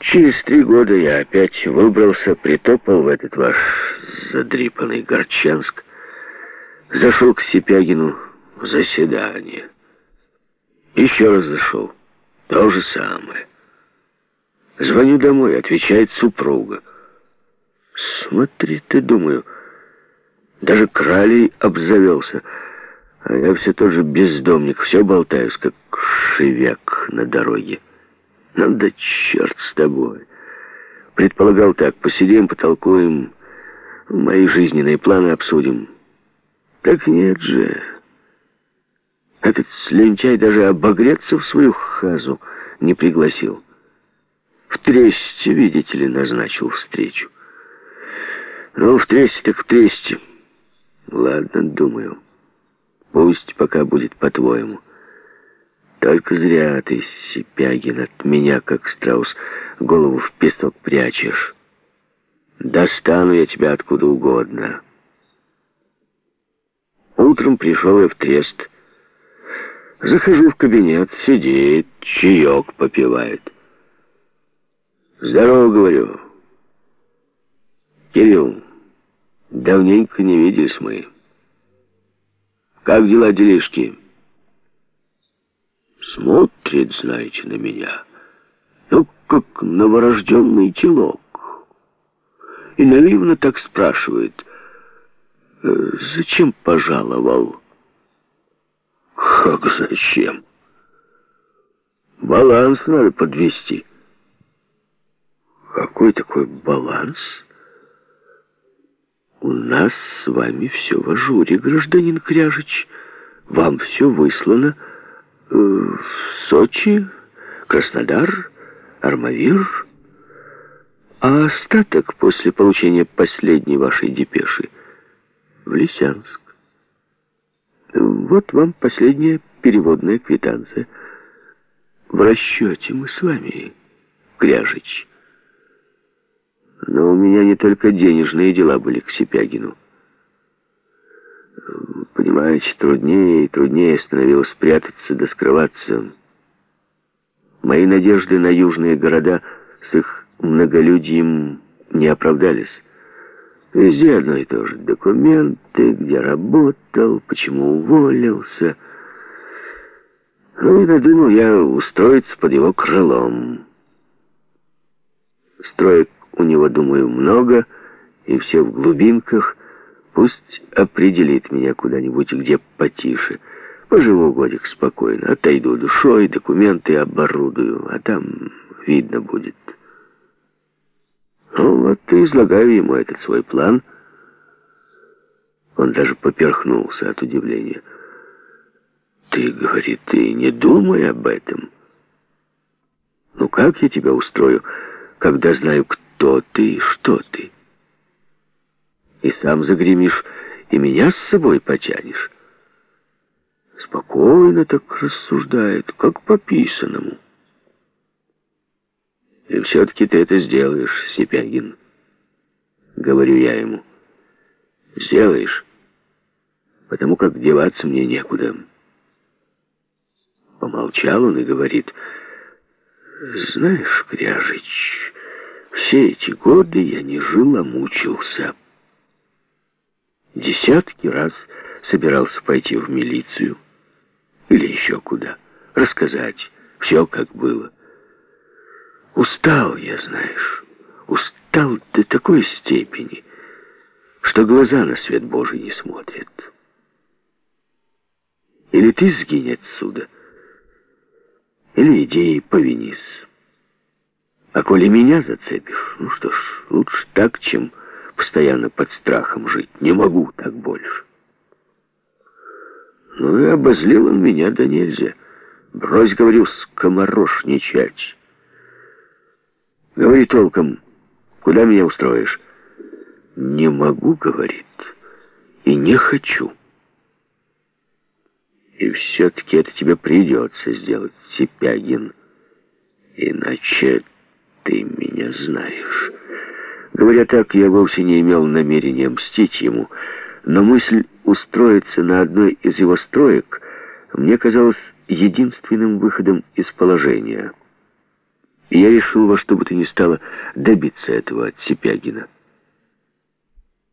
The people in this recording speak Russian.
Через три года я опять выбрался, притопал в этот ваш задрипанный Горчанск, зашел к Сипягину в заседание. Еще раз зашел. То же самое. Звоню домой, отвечает супруга. Смотри ты, думаю, даже кралей обзавелся, а я все тот же бездомник, все болтаюсь, как шевяк на дороге. Ну да черт с тобой. Предполагал так, посидим, потолкуем, мои жизненные планы обсудим. Так нет же. Этот слюнтяй даже обогреться в свою хазу не пригласил. В тресте, видите ли, назначил встречу. Ну, в тресте так в тресте. Ладно, думаю. Пусть пока будет по-твоему. Только зря ты, Сипягин, от меня, как страус, голову в песок прячешь. Достану я тебя откуда угодно. Утром пришел я в трест. Захожу в кабинет, сидит, чаек попивает. Здорово, говорю. Кирилл, давненько не виделись мы. Как дела, делишки? Смотрит, знаете, на меня. Ну, как новорожденный телок. И наивно так спрашивает. «Э, зачем пожаловал? Как зачем? Баланс надо подвести. Какой такой баланс? У нас с вами все в ажуре, гражданин Кряжич. Вам все выслано в Сочи, Краснодар, Армавир. А остаток после получения последней вашей депеши в Лисянск. Вот вам последняя переводная квитанция. В расчете мы с вами, Кряжич. Но у меня не только денежные дела были к Сипягину. Понимаете, труднее и труднее становилось спрятаться да скрываться. Мои надежды на южные города с их многолюдием не оправдались. Везде одно и то же. Документы, где работал, почему уволился. Ну и надумал я устроиться под его крылом. Строек у него, думаю, много, и все в глубинках. Пусть определит меня куда-нибудь, где потише. Поживу годик спокойно, отойду душой, документы оборудую, а там видно будет. Ну вот и излагаю ему этот свой план. Он даже поперхнулся от удивления. Ты, говорит, ты не думай об этом. Ну как я тебя устрою, когда знаю, кто ты и что ты? И сам загремишь, и меня с собой потянешь. Спокойно так рассуждает, как по писанному. И все-таки ты это сделаешь, Сипягин, говорю я ему. Сделаешь, потому как деваться мне некуда. Помолчал он и говорит, знаешь, Кряжич, все эти годы я не жил, а мучился. Десятки раз собирался пойти в милицию или еще куда, рассказать все, как было. Устал я, знаешь, устал до такой степени, что глаза на свет Божий не смотрят. Или ты сгинь отсюда, или иди и повинись. А коли меня зацепишь, ну что ж, лучше так, чем постоянно под страхом жить. Не могу так больше. Ну и обозлил он меня да нельзя. Брось, говорю, скоморошничать. Говори толком, куда меня устроишь? Не могу, говорит, и не хочу. И все-таки это тебе придется сделать, Сипягин. Иначе ты меня знаешь. Говоря так, я вовсе не имел намерения мстить ему, но мысль устроиться на одной из его строек мне казалась единственным выходом из положения. И я решил во что бы то ни стало добиться этого от Сипягина.